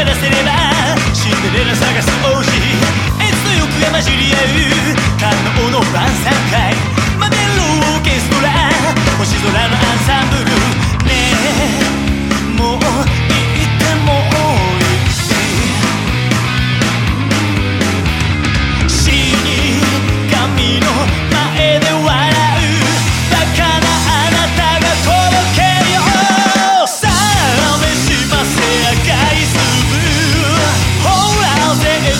からせればシンデレラ探す王子エツの欲が混じり合う感の王の晩餐会マデロオーケストラ星空のアンサンブルねえもう行ってもいい死に神の前で笑うバカなあなたが届ける。よさあ召しませ赤い姿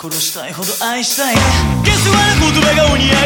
殺したいほど愛したい。ゲスは言葉がお似合い